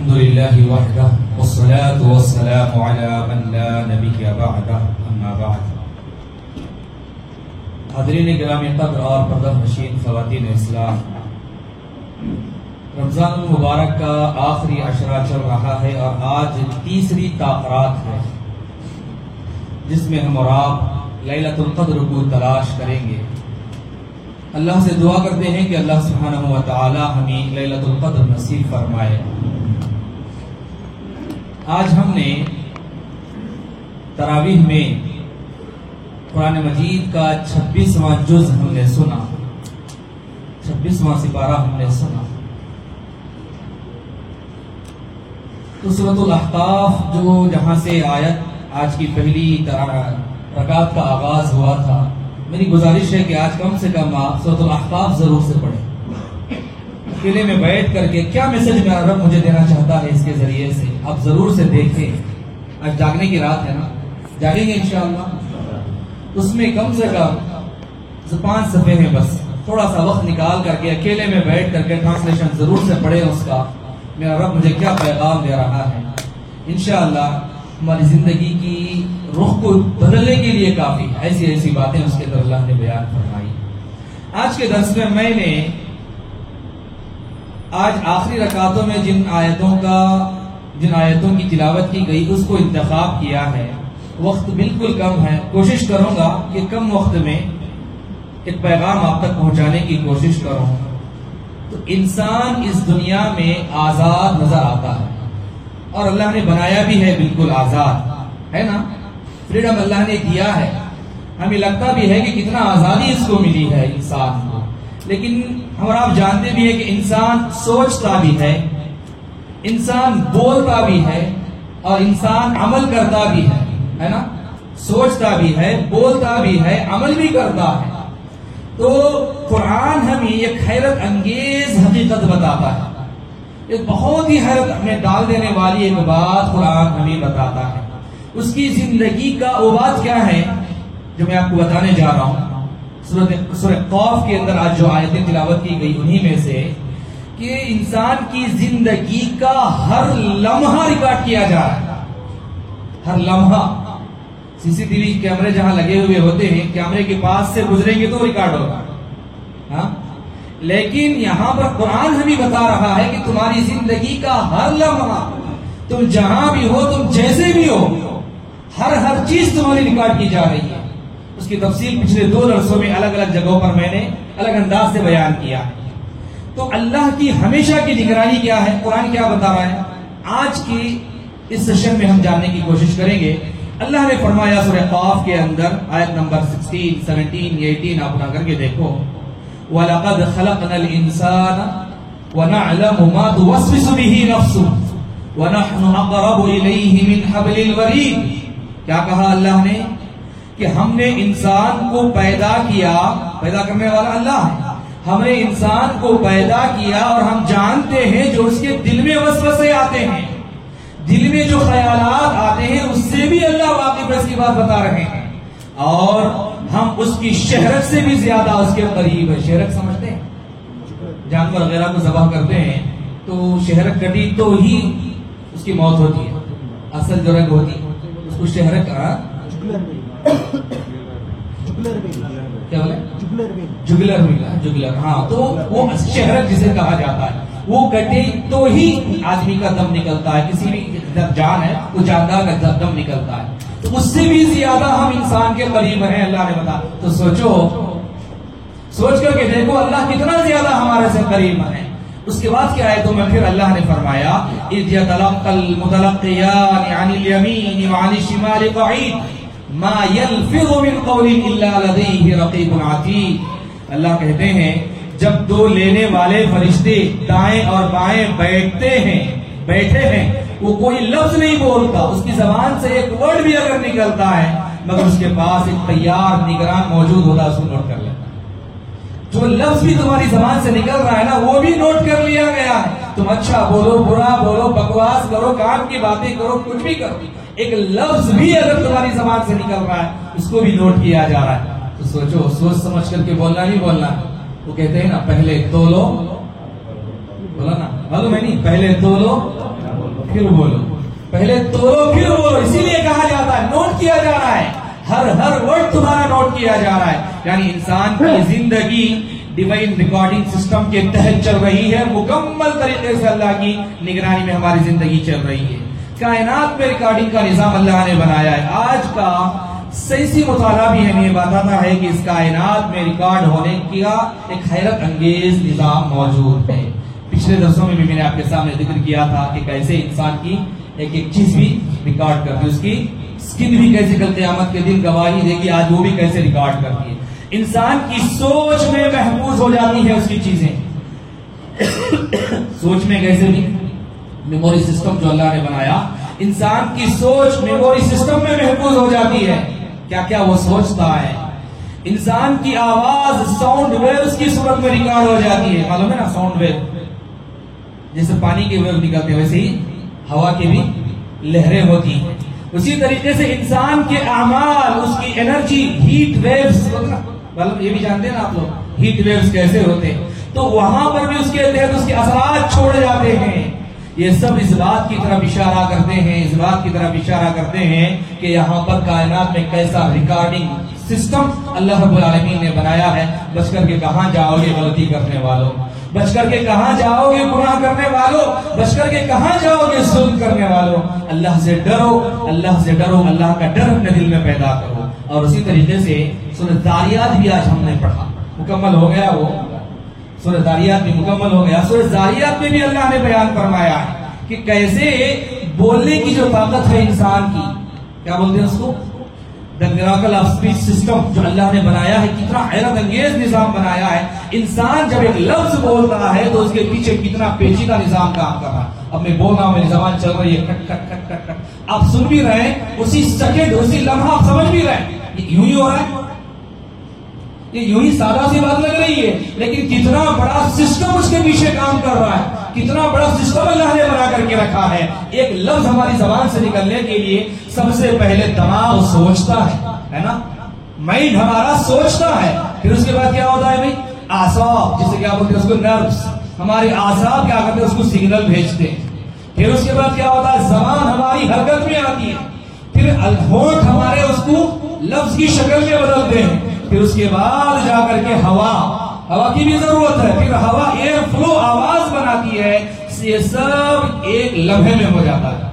الحمد لله وحده والصلاة والسلام على من لا نبي بعده أما بعد۔ حضرین گرامی، قدر اور پردہ نشین خواتین اسلام۔ رمضان المبارک کا آخری عشرہ چل رہا ہے اور آج تیسری تاخرات ہے، جس میں ہم اور آپ لیلت القدر کو تلاش کریں گے۔ اللہ سے دعا کرتے ہیں کہ اللہ سبحانہ و تعالی ہمیں لیلت القدر نصیب فرمائے۔ آج ہم نے تراویح میں قرآن مجید کا چھبیسواں جز ہم نے سنا، چھبیسواں سپارہ ہم نے سنا۔ تو صورت الاحقاف جو جہاں سے آیت آج کی پہلی رکعت کا آغاز ہوا تھا، میری گزارش ہے کہ آج کم سے کم آپ صورت الاحقاف ضرور سے پڑھیں۔ اکیلے میں بیٹھ کر کے کیا میسج میرا رب مجھے دینا چاہتا ہے اس کے ذریعے سے؟ آپ ضرور سے دیکھیں۔ آج جاگنے کی رات ہے نا۔ جاگیں گے انشاءاللہ۔ اس میں کم سے کم پانچ صفحے ہیں بس تھوڑا سا وقت نکال کر کے اکیلے میں بیٹھ کر کے ٹرانسلیشن ضرور سے پڑھے اس کا۔ میرا رب مجھے کیا پیغام دے رہا ہے۔ انشاءاللہ ہماری زندگی کی رخ کو بدلنے کے لیے کافی ایسی ایسی باتیں اس کے اندر اللہ نے بیان فرمائی۔ آج کے درس میں میں نے آج آخری رکعتوں میں جن آیتوں کا جن آیتوں کی تلاوت کی گئی، اس کو انتخاب کیا ہے۔ وقت بالکل کم ہے۔ کوشش کروں گا کہ کم وقت میں ایک پیغام آپ تک پہنچانے کی کوشش کروں۔ تو انسان اس دنیا میں آزاد نظر آتا ہے۔ اور اللہ نے بنایا بھی ہے بالکل آزاد۔ ہے نا؟ فریڈم اللہ نے دیا ہے۔ ہمیں لگتا بھی ہے کہ کتنا آزادی اس کو ملی ہے انسان کو۔ لیکن ہم آپ جانتے بھی ہیں کہ انسان سوچتا بھی ہے۔ انسان بولتا بھی ہے اور انسان عمل کرتا بھی ہے ہے نا؟ سوچتا بھی ہے، بولتا بھی ہے، عمل بھی کرتا ہے۔ تو قرآن ہمیں ایک حیرت انگیز حقیقت بتاتا ہے۔ ایک بہت ہی حیرت ہمیں ڈال دینے والی ایک بات قرآن ہمیں بتاتا ہے۔ اس کی زندگی کا وہ بات کیا ہے؟ جو میں آپ کو بتانے جا رہا ہوں۔ سورہ قوف کے اندر آج جو آیتیں تلاوت کی گئی، انہی میں سے کہ انسان کی زندگی کا ہر لمحہ ریکارڈ کیا جا رہا ہے۔ ہر لمحہ۔ سی سی ٹی وی کیمرے جہاں لگے ہوئے ہوتے ہیں، کیمرے کے پاس سے گزریں گے تو ریکارڈ ہوگا۔ ہاں؟ لیکن یہاں پر قرآن ہمیں بتا رہا ہے کہ تمہاری زندگی کا ہر لمحہ، تم جہاں بھی ہو، تم جیسے بھی ہو، ہر ہر چیز تمہاری ریکارڈ کی جا رہی ہے۔ اس کی تفصیل پچھلے دو درسوں میں الگ الگ جگہوں پر میں نے الگ انداز سے بیان کیا۔ تو اللہ کی ہمیشہ کی نگرانی کیا ہے؟ قرآن کیا بتا رہا ہے؟ آج کی اس سیشن میں ہم جاننے کی کوشش کریں گے۔ اللہ نے فرمایا سورہ قاف کے اندر آیت نمبر 16 17 18 آپ اٹھا کر کے دیکھو۔ وَلَقَدْ خَلَقْنَا الْإِنسَانَ وَنَعْلَمُ مَا تُوَسْوِسُ بِهِ نَفْسُهُ وَنَحْنُ أَقْرَبُ إِلَيْهِ مِنْ حَبْلِ الْوَرِيدِ۔ کیا کہا اللہ نے؟ کہ ہم نے انسان کو پیدا کیا، پیدا کرنے والا اللہ ہے۔ ہم نے انسان کو پیدا کیا اور ہم جانتے ہیں جو اس کے دل میں وسوسے آتے ہیں۔ دل میں جو خیالات آتے ہیں اس سے بھی اللہ واقف اس کی بات بتا رہے ہیں۔ اور ہم اس کی شہرت سے بھی زیادہ اس کے قریب ہے شہرت سمجھتے ہیں؟ جانور وغیرہ کو ذبح کرتے ہیں تو شہرت کٹی تو ہی اس کی موت ہوتی ہے۔ اصل جو رنگ ہوتی ہے اس کو شہرت کیا بولے؟ جگلر ملا جگلر ہاں تو وہ شہرت جسے کہا جاتا ہے، وہ کٹے تو ہی آدمی کا دم نکلتا ہے، کسی بھی جان ہے، وہ جاندار کا دم نکلتا ہے۔ تو اس سے بھی زیادہ ہم انسان کے قریب ہیں، اللہ نے بتا تو سوچو، سوچ کر کے دیکھو، اللہ کتنا زیادہ ہمارے سے قریب ہے اس کے بعد کیا ہے؟ تو میں پھر اللہ نے فرمایا، اذ يتلقى المتلقيان عن اليمين وعن الشمال قعيد ما يلفظ من قول الا لديه رقيب عتيد۔ اللہ کہتے ہیں، جب دو لینے والے فرشتے دائیں اور بائیں بیٹھتے ہیں، بیٹھے ہیں، وہ کوئی لفظ نہیں بولتا، اس کی زبان سے ایک ورڈ بھی اگر نکلتا ہے، مگر اس کے پاس ایک تیار نگران موجود ہوتا ہے، اس کو نوٹ کر لیتا جو لفظ بھی تمہاری زبان سے نکل رہا ہے نا، وہ بھی نوٹ کر لیا گیا ہے۔ تم اچھا بولو، برا بولو، بکواس کرو، کام کی باتیں کرو، کچھ بھی کرو۔ ایک لفظ بھی اگر تمہاری زبان سے نکل رہا ہے، اس کو بھی نوٹ کیا جا رہا ہے۔ تو سوچو، سوچ سمجھ کر کے بولنا نہیں بولنا۔ وہ کہتے ہیں نا، پہلے تو لو۔ بولا نا۔ معلوم ہے نہیں؟ پہلے تو لو، پھر بولو۔ پہلے تولو پھر بولو۔ اسی لیے کہا جاتا ہے، نوٹ کیا جا رہا ہے۔ ہر ہر ورڈ تمہارا نوٹ کیا جا رہا ہے۔ یعنی انسان کی زندگی ڈیوائن ریکارڈنگ سسٹم کے تحت چل رہی ہے، مکمل طریقے سے اللہ کی نگرانی میں ہماری زندگی چل رہی ہے۔ کائنات میں ریکارڈنگ کا نظام اللہ نے بنایا ہے۔ آج کا سیسی مطالعہ بھی ہمیں بتاتا ہے کہ اس کائنات میں ریکارڈ ہونے کا ایک حیرت انگیز نظام موجود ہے۔ پچھلے درسوں میں بھی میں نے آپ کے سامنے ذکر کیا تھا کہ کیسے انسان کی ایک ایک چیز بھی ریکارڈ کرتی ہے۔ اس کی سکن بھی کیسے کل قیامت کے دن گواہی دے گی، آج وہ بھی کیسے ریکارڈ کرتی ہے۔ انسان کی سوچ میں محفوظ ہو جاتی ہے اس کی چیزیں۔ سوچ میں کیسے بھی میموری سسٹم جو اللہ نے بنایا، انسان کی سوچ میموری سسٹم میں محفوظ ہو جاتی ہے۔ کیا کیا وہ سوچتا ہے؟ انسان کی آواز ساؤنڈ ویوز کی صورت میں ریکارڈ ہو جاتی ہے۔ معلوم ہے نا ساؤنڈ ویو جیسے پانی کے ویو نکلتے ویسے ہی ہوا کی بھی لہریں ہوتی ہیں۔ اسی طریقے سے انسان کے اعمال، اس کی انرجی ہیٹ ویوز مطلب یہ بھی جانتے ہیں نا آپ لوگ ہیٹ ویوز کیسے ہوتے ہیں؟ تو وہاں پر بھی اس کے تحت اس کے اثرات چھوڑے جاتے ہیں۔ یہ سب اس بات کی طرف اشارہ کرتے ہیں، اس بات کی طرف اشارہ کرتے ہیں کہ یہاں پر کائنات میں کیسا ریکارڈنگ سسٹم اللہ رب العالمین نے بنایا ہے۔ بچ کر کے کہاں جاؤ گے غلطی کرنے والوں؟ بچ کر کے کہاں جاؤ گے گناہ کرنے والوں؟ بچ کر کے کہاں جاؤ گے ظلم کرنے والوں؟ اللہ سے ڈرو، اللہ سے ڈرو، اللہ کا ڈر اپنے دل میں پیدا کرو۔ اور اسی طریقے سے سورہ داریات بھی آج ہم نے پڑھا۔ مکمل ہو گیا وہ۔ سورہ داریات بھی مکمل ہو گیا۔ سورہ داریات میں بھی اللہ نے بیان فرمایا ہے کہ کیسے بولنے کی جو طاقت ہے انسان کی، کیا بولتے ہیں اس کو؟ آف سپیچ سسٹم جو اللہ نے بنایا ہے، کتنا حیرت انگیز نظام بنایا ہے۔ انسان جب ایک لفظ بول رہا ہے تو اس کے پیچھے کتنا پیچیدہ نظام کام کر رہا ہے۔ اب میں بول رہا ہوں، میری زبان چل رہی ہے، کٹ کٹ کٹ کٹ کٹ۔ آپ سن بھی رہے ہیں، اسی سیکنڈ اسی لمحہ آپ سمجھ بھی رہے ہیں یوں ہی ہو رہا ہے۔ یہ یوں ہی سادہ سی بات لگ رہی ہے۔ لیکن کتنا بڑا سسٹم اس کے پیچھے کام کر رہا ہے، کتنا بڑا سسٹم اللہ نے بنا کر کے رکھا ہے۔ ایک لفظ ہماری زبان سے نکلنے کے لیے سب سے پہلے دماغ سوچتا ہے ہے نا؟ مائنڈ ہمارا سوچتا ہے۔ پھر اس کے بعد کیا ہوتا ہے بھائی؟ آساب جسے کیا بولتے ہیں اس کو نروس ہمارے آساب کیا کرتے ہیں؟ اس کو سگنل بھیجتے ہیں۔ پھر اس کے بعد کیا ہوتا ہے؟ زبان ہماری حرکت میں آتی ہے۔ پھر ہوٹ ہمارے اس کو لفظ کی شکل میں بدلتے ہیں۔ پھر اس کے بعد جا کر کے ہوا ہوا کی بھی ضرورت ہے، پھر ہوا ایئر فلو آواز بناتی ہے یہ سب ایک لمحے میں ہو جاتا ہے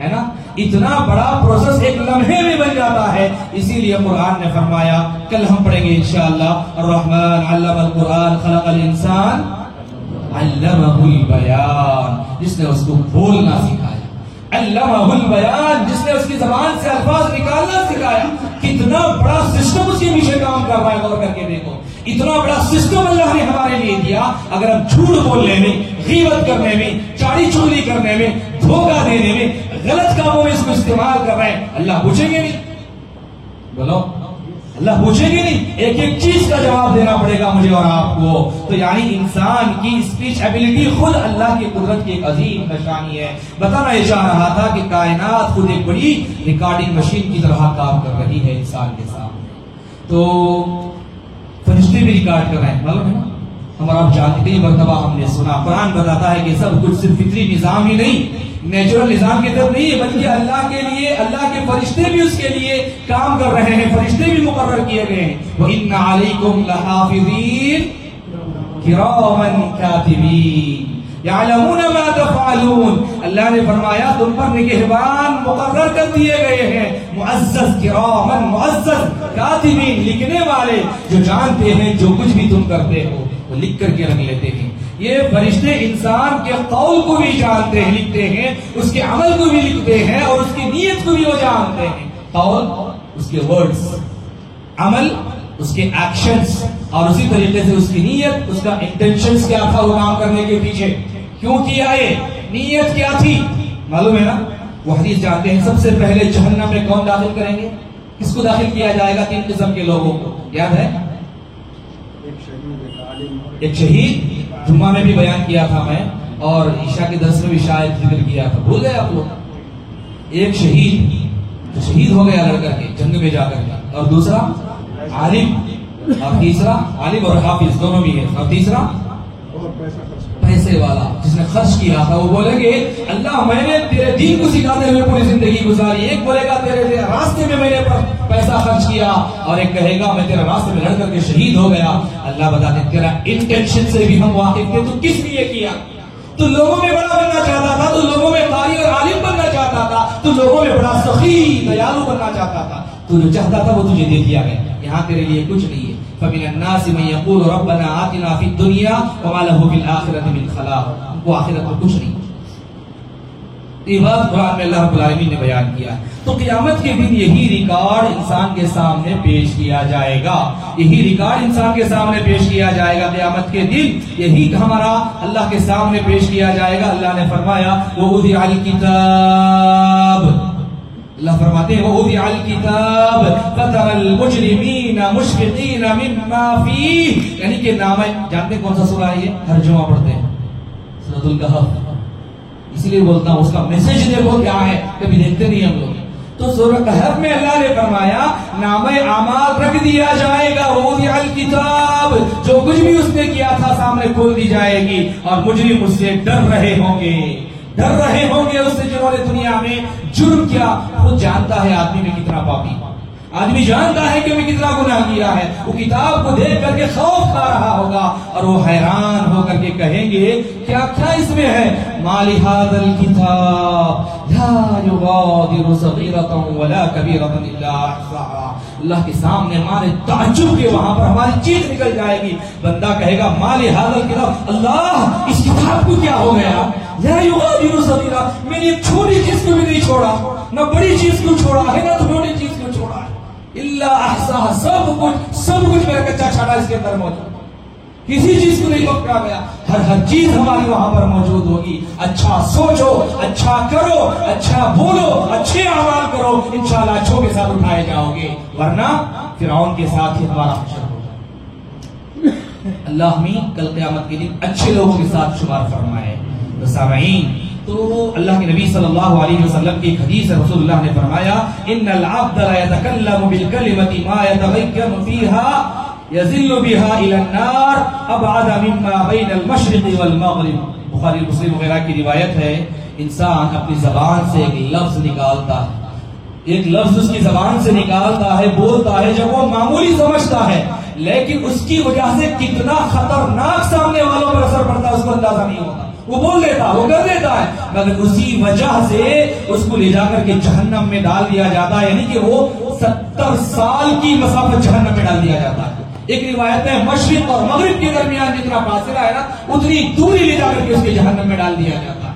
ہے نا؟ اتنا بڑا پروسیس ایک لمحے میں بن جاتا ہے، اسی لیے قرآن نے فرمایا، کل ہم پڑھیں گے انشاءاللہ، الرحمن علم القرآن، خلق الانسان علمہ البیان جس نے اس کو بولنا سکھایا۔ علمہ البیان جس نے اس کی زبان سے الفاظ نکالنا سکھایا کتنا بڑا سسٹم اس کے نیچے کام کر رہا ہے، غور کر کے دیکھو۔ اتنا بڑا سسٹم اللہ نے ہمارے لیے دیا، اگر ہم جھوٹ بولنے میں، غیبت کرنے میں، چاڑی چولی کرنے میں، دھوکہ دینے میں، غلط کاموں میں اس کو استعمال کر رہے ہیں، اللہ پوچھیں گے نہیں۔ بولو۔ اللہ پوچھیں گے نہیں، ایک ایک چیز کا جواب دینا پڑے گا مجھے اور آپ کو۔ تو یعنی انسان کی اسپیچ ایبلٹی خود اللہ کی قدرت کی ایک عظیم نشانی ہے۔ بتانا یہ چاہ رہا تھا کہ کائنات خود ایک بڑی ریکارڈنگ مشین کی طرح کام کر رہی ہے انسان کے سامنے۔ تو فرشتے بھی ریکارڈ کر رہے ہیں، معلوم ہے نا؟ ہمارا آپ جانتے کئی مرتبہ ہم نے سنا۔ قرآن بتاتا ہے کہ سب کچھ صرف فطری نظام ہی نہیں نیچرل نظام کی طرف نہیں، بلکہ اللہ کے لیے، اللہ کے فرشتے بھی اس کے لیے کام کر رہے ہیں، فرشتے بھی مقرر کیے گئے ہیں۔ وَإِنَّ عَلَيْكُمْ لَحَافِظِينَ كِرَامًا كَاتِبِينَ۔ یعلمون ما تفعلون۔ اللہ نے فرمایا، تم پر نگہبان مقرر کر دیے گئے ہیں۔ معزز کرامن معزز کاتبین لکھنے والے جو جانتے ہیں، جو کچھ بھی تم کرتے ہو، وہ لکھ کر کے رکھ لیتے ہیں۔ یہ فرشتے انسان کے قول کو بھی جانتے ہیں لکھتے ہیں اس کے عمل کو بھی لکھتے ہیں اور اس کی نیت کو بھی وہ جانتے ہیں۔ قول اس کے ورڈز عمل اس کے ایکشنز اور اسی طریقے سے اس کی نیت اس کا انٹینشنز کیا تھا وہ کام کرنے کے پیچھے؟ کیوں کیا یہ؟ نیت کیا تھی؟ معلوم ہے نا؟ وہ حدیث جانتے ہیں سب سے پہلے جہنم میں کون داخل کریں گے؟ کس کو داخل کیا جائے گا تین قسم کے لوگوں کو؟ یاد ہے؟ ایک شہید جمعہ میں بھی بیان کیا تھا میں، اور عشاء کے درس میں بھی شاید ذکر کیا تھا۔ بھول گئے آپ لوگ؟ ایک شہید شہید ہو گیا لڑ کر کے، جنگ میں جا کر۔ کے اور دوسرا، عالم، اور تیسرا، عالم اور حافظ، دونوں بھی ہے اور تیسرا پیسے والا جس نے خرچ کیا تھا، وہ بولیں گے، اللہ، میں نے تیرے دین کو سکھاتے ہوئے پوری زندگی گزاری۔ ایک بولے گا، تیرے راستے میں میں نے پیسہ خرچ کیا۔ اور ایک کہے گا، میں تیرے راستے میں لڑ کر کے شہید ہو گیا۔ اللہ بتا دے تیرا انٹینشن سے بھی ہم واقف تھے، تو کس لیے کیا؟ تو لوگوں میں بڑا بننا چاہتا تھا، تو لوگوں میں قاری اور عالم بننا چاہتا تھا، تو لوگوں میں بڑا سخی دیالو بننا چاہتا تھا۔ تو جو چاہتا تھا، وہ تجھے دے دیا گیا۔ یہاں تیرے لیے کچھ نہیں ہے۔ فمن الناس من يقول ربنا آتنا في الدنيا وما له في الآخرة من خلاق. وہ آخرت میں کچھ نہیں۔ یہ بات قرآن میں اللہ رب العالمین نے بیان کیا۔ تو قیامت کے دن یہی ریکارڈ انسان کے سامنے پیش کیا جائے گا۔ یہی ریکارڈ انسان کے سامنے پیش کیا جائے گا قیامت کے دن۔ یہی ہمارا اللہ کے سامنے پیش کیا جائے گا۔ اللہ نے فرمایا وہ الکتاب اللہ فرماتے ہیں وہ الکتاب فتر المجرمین مشفقین مما فیہ یعنی کہ نام ہے جانتے ہیں کون سا سورہ ہے یہ؟ ہر جمعہ پڑھتے ہیں۔ سورۃ الکہف۔ اسی لیے بولتا ہوں، اس کا میسج دیکھو کیا ہے، کبھی دیکھتے نہیں ہم لوگ۔ تو سورہ کہف میں اللہ نے فرمایا نام اعمال رکھ دیا جائے گا وہ الکتاب جو کچھ بھی اس نے کیا تھا، سامنے کھول دی جائے گی اور مجرم اس سے ڈر رہے ہوں گے۔ ڈر رہے ہوں نے دنیا میں جرم کیا، خود جانتا ہے آدمی میں کتنا پاپی۔ آدمی جانتا ہے کہ میں کتنا گناہ کیا ہے۔ وہ کتاب کو دیکھ کر کے خوف کھا رہا ہوگا اور وہ حیران ہو کر کے کہیں گے، کیا کیا اس میں ہے؟ مالی حاضر کتاب۔ لا یغادر صغیرتا ولا کبیرتا الا احصاها۔ اللہ کے سامنے مارے تعجب کے وہاں پر ہماری چیز نکل جائے گی۔ بندہ کہے گا، مالی حاضر کتاب، اللہ اس کتاب کو کیا ہو گیا؟ لا یغادر صغیرہ میں نے چھوٹی چیز کو بھی نہیں چھوڑا، نہ بڑی چیز کو چھوڑا، ہے نہ چھوٹی چیز کو چھوڑا۔ ہے اللہ احسا سب کچھ سب کچھ میرا کچا چھاڑا اس کے اندر موجود۔ کسی چیز کو نہیں پکڑا گیا، ہر ہر چیز ہماری وہاں پر موجود ہوگی۔ اچھا سوچو اچھا کرو اچھا بولو، اچھے اعمال کرو، انشاءاللہ اچھوں کے ساتھ اٹھائے جاؤ گے۔ ورنہ فرعون کے ساتھ ہی ہمارا حشر ہوگا۔ اللہ ہمیں کل قیامت کے دن اچھے لوگوں کے ساتھ شمار فرمائے۔ سامعین تو اللہ کے نبی صلی اللہ علیہ وسلم کی ایک حدیث رسول اللہ نے فرمایا، ان العبد لا يتكلم بالكلمه ما يتغير فيها يزل بها الى النار ابعد مما بين المشرق والمغرب. بخاری، مسلم وغیرہ کی روایت ہے، انسان اپنی زبان سے ایک لفظ نکالتا ہے۔ ایک لفظ اس کی زبان سے نکالتا ہے، بولتا ہے، جب وہ معمولی سمجھتا ہے، لیکن اس کی وجہ سے کتنا خطرناک سامنے والوں پر اثر پڑتا ہے، اس کو اندازہ نہیں ہوتا۔ وہ بول دیتا وہ کر دیتا ہے۔ مگر اسی وجہ سے اس کو لے جا کر کے جہنم میں ڈال دیا جاتا ہے یعنی کہ وہ ستر سال کی مسافت جہنم میں ڈال دیا جاتا ہے۔ ایک روایت ہے، مشرق اور مغرب کے درمیان جتنا فاصلہ ہے نا، اتنی دوری لے جا کر کے اس کے جہنم میں ڈال دیا جاتا ہے۔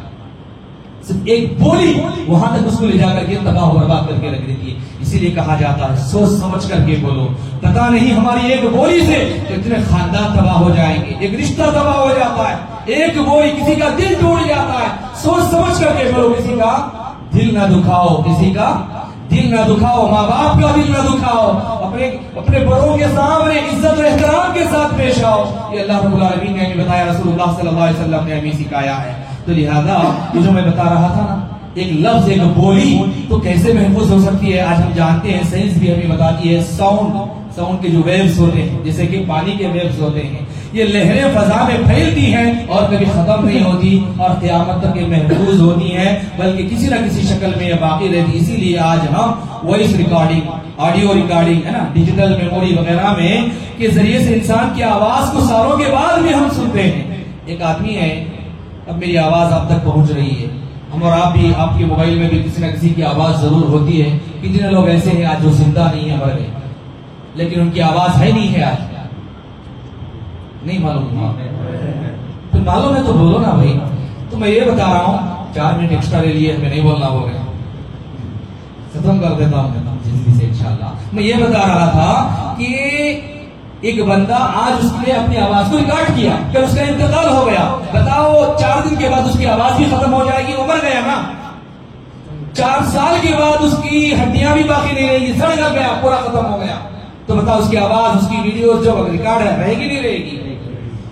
صرف ایک بولی وہاں تک اس کو لے جا کر کے تباہ و برباد کر کے رکھ دیتی ہے۔ اسی لیے کہا جاتا ہے، سوچ سمجھ کر کے بولو۔ پتا نہیں ہماری ایک بولی سے کتنے خاندان تباہ ہو جائیں گے، ایک رشتہ تباہ ہو جاتا ہے۔ ایک بولی کسی کا دل ٹوٹ جاتا ہے۔ سوچ سمجھ کر کے بولو کسی کا دل نہ دکھاؤ، کسی کا دل نہ دکھاؤ۔ ماں باپ کا دل نہ دکھاؤ۔ اپنے اپنے بڑوں کے سامنے، عزت و احترام کے ساتھ پیش آؤ۔ یہ اللہ رب العالمین نے ہمیں بتایا، رسول اللہ صلی اللہ علیہ وسلم نے ہمیں سکھایا ہے۔ تو لہذا، یہ جو میں بتا رہا تھا نا، ایک لفظ، ایک بولی تو کیسے محفوظ ہو سکتی ہے؟ آج ہم جانتے ہیں، سائنس بھی ہمیں بتاتی ہے ساؤنڈ ساؤنڈ کے جو ویوز ہوتے ہیں، جیسے کہ پانی کے ویوز ہوتے ہیں۔ یہ لہریں فضا میں پھیلتی ہیں اور کبھی ختم نہیں ہوتی اور قیامت تک یہ محفوظ ہوتی ہیں، بلکہ کسی نہ کسی شکل میں یہ باقی رہتی اسی لیے آج ہم وائس ریکارڈنگ آڈیو ریکارڈنگ ہے نا ڈیجیٹل میموری وغیرہ میں کے ذریعے سے انسان کی آواز کو سالوں کے بعد بھی ہم سنتے ہیں۔ ایک آدمی ہے، اب میری آواز آپ تک پہنچ رہی ہے۔ ہم اور آپ بھی، آپ کے موبائل میں بھی کسی نہ کسی کی آواز ضرور ہوتی ہے۔ کتنے لوگ ایسے ہیں، آج جو زندہ نہیں ہے مر گئے۔ لیکن ان کی آواز ہے نہیں ہے آج۔ نہیں معلوم ہاں۔ پھر معلوم ہے تو بولو نا بھائی۔ تو میں یہ بتا رہا ہوں، چار منٹ ایکسٹرا لے لیے، میں نہیں بولنا ہو گیا ختم کر دیتا ہوں جلدی سے انشاءاللہ۔ میں یہ بتا رہا تھا کہ ایک بندہ آج اس نے اپنی آواز کو ریکارڈ کیا کہ اس کا انتقال ہو گیا۔ بتاؤ، چار دن کے بعد اس کی آواز بھی ختم ہو جائے گی وہ مر گیا نا۔ چار سال کے بعد اس کی ہڈیاں بھی باقی نہیں رہے گی سڑ گیا، پورا ختم ہو گیا۔ تو بتاؤ، اس کی آواز، اس کی ویڈیو جو ریکارڈ ہے، رہے گی نہیں رہے گی؟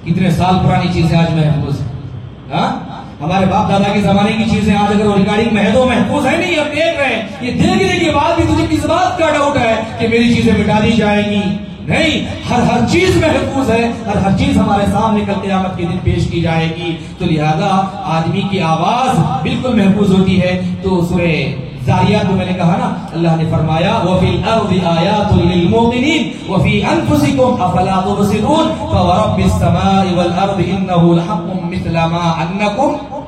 کتنے سال پرانی چیزیں آج محفوظ ہیں؟ ہاں؟ ہمارے باپ دادا کے زمانے کی چیزیں آج اگر وہ ریکارڈنگ میں ہے تو محفوظ ہے نہیں؟ ہم دیکھ رہے ہیں، یہ دیکھنے کے بعد بھی تجھے کس بات کا ڈاؤٹ ہے کہ میری چیزیں مٹا دی جائیں گی۔ نہیں، ہر ہر چیز محفوظ ہے ہر ہر چیز ہمارے سامنے کل قیامت کے دن پیش کی جائے گی۔ تو لہذا آدمی کی آواز بالکل محفوظ ہوتی ہے۔ تو سورہ زاریات کو میں نے کہا نا، اللہ نے فرمایا، وَفِي الْأَرْضِ آيَاتٌ لِلْمُؤْمِنِينَ، وَفِي أَنفُسِكُمْ أَفَلَا تُبْصِرُونَ، فَوَرَبِّ السَّمَاءِ وَالْأَرْضِ إِنَّهُ لَحَقٌّ مِثْلَ مَا أَنَّكُمْ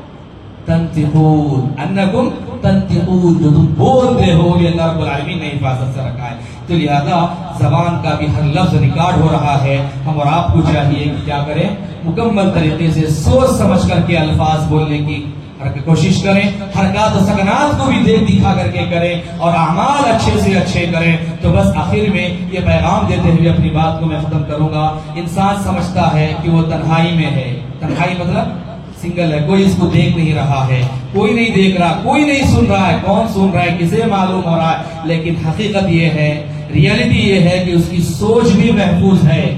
تنتقون انکم تنتقون جو تم بولتے ہو یہ اللہ رب العالمین نے حفاظت سے رکھا ہے۔ تو لہذا زبان کا بھی ہر لفظ ریکارڈ ہو رہا ہے۔ ہم اور آپ کو چاہیے کہ کیا کریں، مکمل طریقے سے سوچ سمجھ کر کے الفاظ بولنے کی کوشش کریں، حرکات و سکنات کو بھی دیکھ دکھا کر کے کریں اور اعمال اچھے سے اچھے کریں۔ تو بس آخر میں یہ پیغام دیتے ہوئے اپنی بات کو میں ختم کروں گا۔ انسان سمجھتا ہے کہ وہ تنہائی میں ہے۔ تنہائی مطلب سنگل ہے، کوئی اس کو دیکھ نہیں رہا ہے۔ کوئی نہیں دیکھ رہا، کوئی نہیں سن رہا ہے، کون سن رہا ہے، کسے معلوم ہو رہا ہے۔ لیکن حقیقت یہ ہے، ریالٹی یہ ہے کہ اس کی سوچ بھی محفوظ ہے۔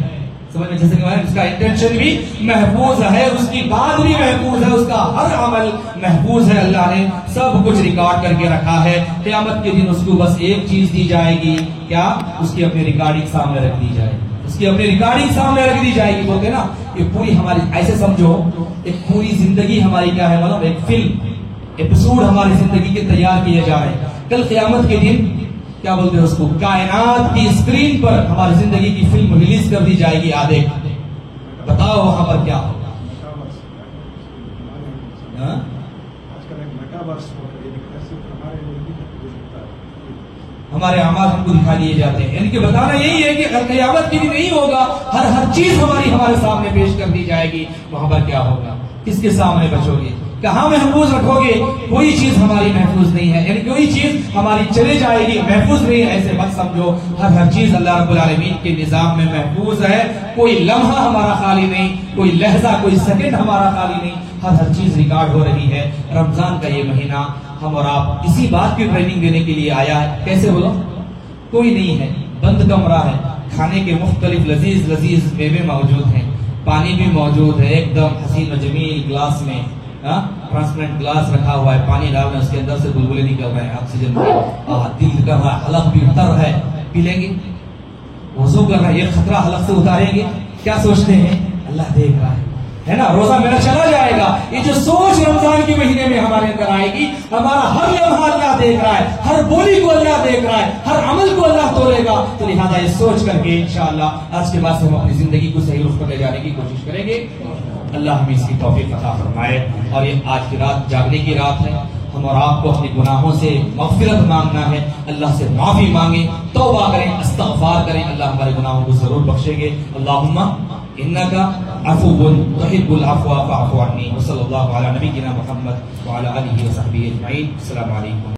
سمجھ میں جیسے کہ اس کا انٹینشن بھی محفوظ ہے، اس کی بات بھی محفوظ ہے، اس کا ہر عمل محفوظ ہے۔ اللہ نے سب کچھ ریکارڈ کر کے رکھا ہے۔ قیامت کے دن اس کو بس ایک چیز دی جائے گی۔ کیا؟ اس کی اپنی ریکارڈنگ سامنے رکھ دی جائے۔ گی اس کی اپنی ریکارڈنگ سامنے رکھ دی جائے گی۔ بولتے نا یہ پوری ہماری، ایسے سمجھو، ایک پوری زندگی ہماری کیا ہے؟ مطلب ایک فلم ایپیسوڈ ہماری زندگی کے تیار کیے جا رہے ہیں۔ کل قیامت کے دن کیا بولتے ہیں اس کو؟ کائنات کی اسکرین پر ہماری زندگی کی فلم ریلیز کر دی جائے گی آدھے بتاؤ وہاں پر کیا ہوگا؟ ہاں؟ ہمارے اعمال ہم کو دکھا دیے جاتے ہیں۔ یعنی کہ بتانا یہی ہے کہ قیامت کی بھی نہیں ہوگا، ہر ہر چیز ہماری ہمارے سامنے پیش کر دی جائے گی۔ وہاں پر کیا ہوگا؟ کس کے سامنے بچو گے؟ کہاں محفوظ رکھو گے؟ کوئی چیز ہماری محفوظ نہیں ہے۔ یعنی کوئی چیز ہماری چلے جائے گی، محفوظ نہیں ہے۔ ایسے مت سمجھو، ہر ہر چیز اللہ رب العالمین کے نظام میں محفوظ ہے۔ کوئی لمحہ ہمارا خالی نہیں، کوئی لہجہ، کوئی سیکنڈ ہمارا خالی نہیں۔ ہر ہر چیز ریکارڈ ہو رہی ہے۔ رمضان کا یہ مہینہ ہم اور آپ اسی بات کی ٹریننگ دینے کے لیے آیا ہے۔ کیسے بولو کوئی نہیں ہے۔ بند کمرہ ہے۔ کھانے کے مختلف لذیذ لذیذ میوے موجود ہیں۔ پانی بھی موجود ہے، ایک دم حسین و جمیل گلاس میں۔ ہاں؟ ٹرانسپرنٹ گلاس رکھا ہوا ہے، پانی ڈالنا اس کے اندر سے بلبلے نکل رہے ہیں آکسیجن دل کا حلق بھی اتر ہے، پی لیں گے۔ وضو کر رہا ہے یہ خطرہ حلق سے اتاریں گے۔ کیا سوچتے ہیں؟ اللہ دیکھ رہا ہے۔ ہے نا؟ روزہ میرا چلا جائے گا۔ یہ جو سوچ رمضان کے مہینے میں ہمارے اندر آئے گی۔ ہمارا ہر لمحہ اللہ دیکھ رہا ہے، ہر بولی کو اللہ دیکھ رہا ہے، ہر عمل کو اللہ تولے گا۔ تو لہٰذا یہ سوچ کر کے انشاءاللہ آج کے بعد سے ہم اپنی زندگی کو صحیح رخ پر لے جانے کی کوشش کریں گے۔ اللہ ہمیں اس کی توفیق عطا فرمائے۔ اور یہ آج کی رات جاگنے کی رات ہے۔ ہم اور آپ کو اپنے گناہوں سے مغفرت مانگنا ہے۔ اللہ سے معافی مانگیں، توبہ کریں، استغفار کریں۔ اللہ ہمارے گناہوں کو ضرور بخشیں گے۔ اللہم انکا عفو تحب العفو فاعفو عنی وصلی اللہ علی نبینا محمد وعلى آلہ وصحبہ اجمعین السلام علیکم